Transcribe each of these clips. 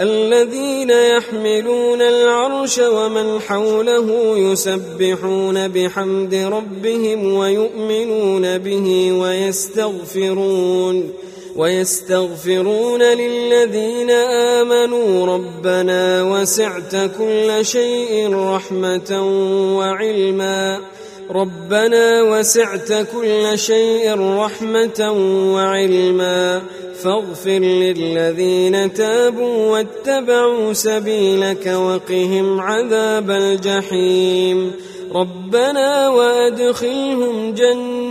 الذين يحملون العرش ومن حوله يسبحون بحمد ربهم ويؤمنون به ويستغفرون ويستغفرون للذين آمنوا ربنا وسعت كل شيء رحمة وعلما ربنا وسعت كل شيء رحمة وعلما فاغفر للذين تابوا واتبعوا سبيلك وقهم عذاب الجحيم ربنا وأدخلهم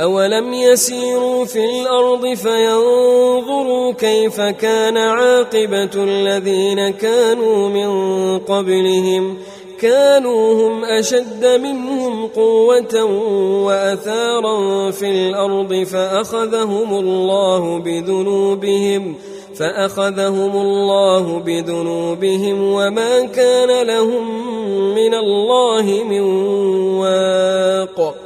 أولم يسيروا في الأرض فينظروا كيف كان عاقبة الذين كانوا من قبلهم كانوا هم أشد منهم قوة وأثارا في الأرض فأخذهم الله بذنوبهم فأخذهم الله بذنوبهم وما كان لهم من الله من واق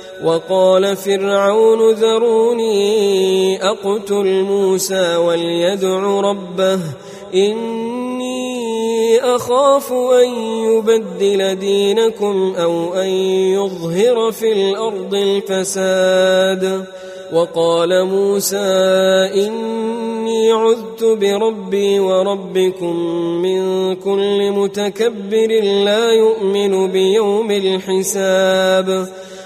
وقال فرعون ذروني أقتل موسى وليدع ربه إني أخاف أن يبدل دينكم أو أن يظهر في الأرض الفساد. وقال موسى إني عذت بربي وربكم من كل متكبر لا يؤمن بيوم الحساب.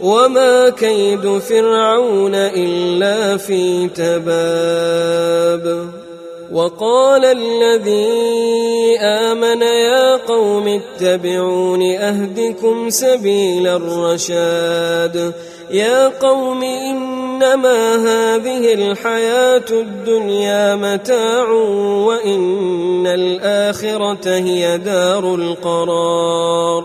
وما كيد فرعون إلا في تباب. وقال الذي آمن يا قوم اتبعون أهدكم سبيل الرشاد. يا قوم إنما هذه الحياة الدنيا متاع وإن الآخرة هي دار القرار.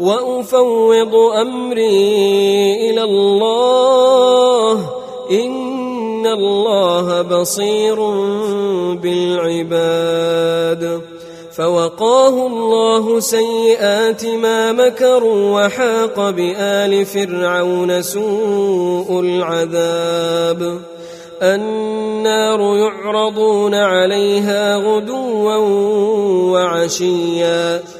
وأفوض أمري إلى الله. إن الله بصير بالعباد. فوقاه الله سيئات ما مكروا وحاق بآل فرعون سوء العذاب. النار يعرضون عليها غدوا وعشيا.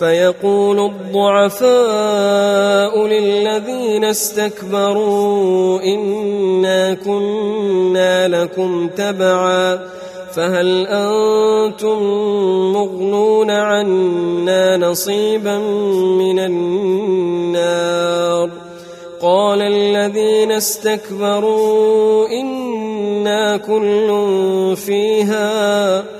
فيقول الضعفاء للذين استكبروا إنا كنا لكم تبعا فهل أنتم مغنون عنا نصيبا من النار قال الذين استكبروا إنا كل فيها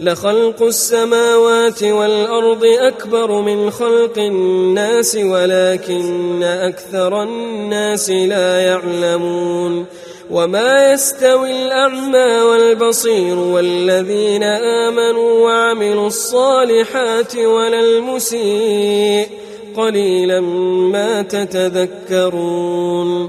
لخلق السماوات والأرض أكبر من خلق الناس ولكن أكثر الناس لا يعلمون. وما يستوي الأعمى والبصير والذين آمنوا وعملوا الصالحات ولا المسيء. قليلا ما تتذكرون.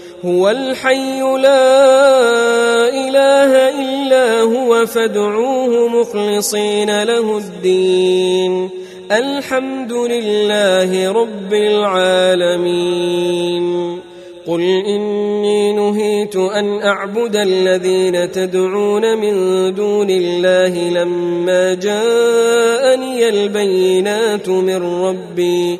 هو الحي لا إله إلا هو فادعوه مخلصين له الدين. الحمد لله رب العالمين. قل إني نهيت أن أعبد الذين تدعون من دون الله لما جاءني البينات من ربي.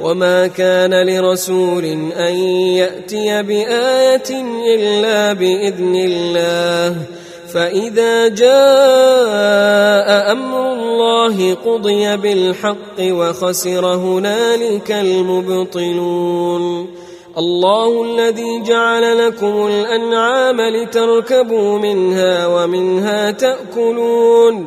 وما كان لرسول ان ياتي بايه الا باذن الله فاذا جاء أمر الله قضي بالحق وخسر هنالك المبطلون الله الذي جعل لكم الانعام لتركبوا منها ومنها تاكلون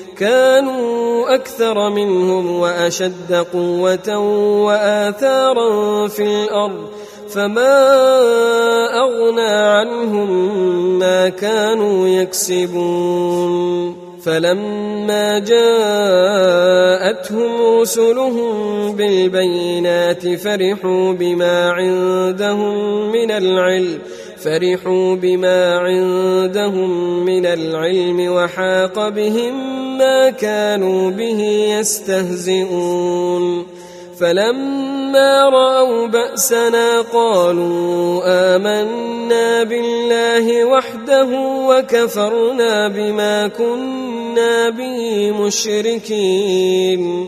كانوا أكثر منهم وأشد قوة وآثارا في الأرض فما أغنى عنهم ما كانوا يكسبون. فلما جاءتهم رسلهم بالبينات فرحوا بما عندهم من العلم فرحوا بما عندهم من العلم وحاق بهم ما كانوا به يستهزئون. فلما رأوا بأسنا قالوا آمنا بالله وحده وكفرنا بما كنا به مشركين.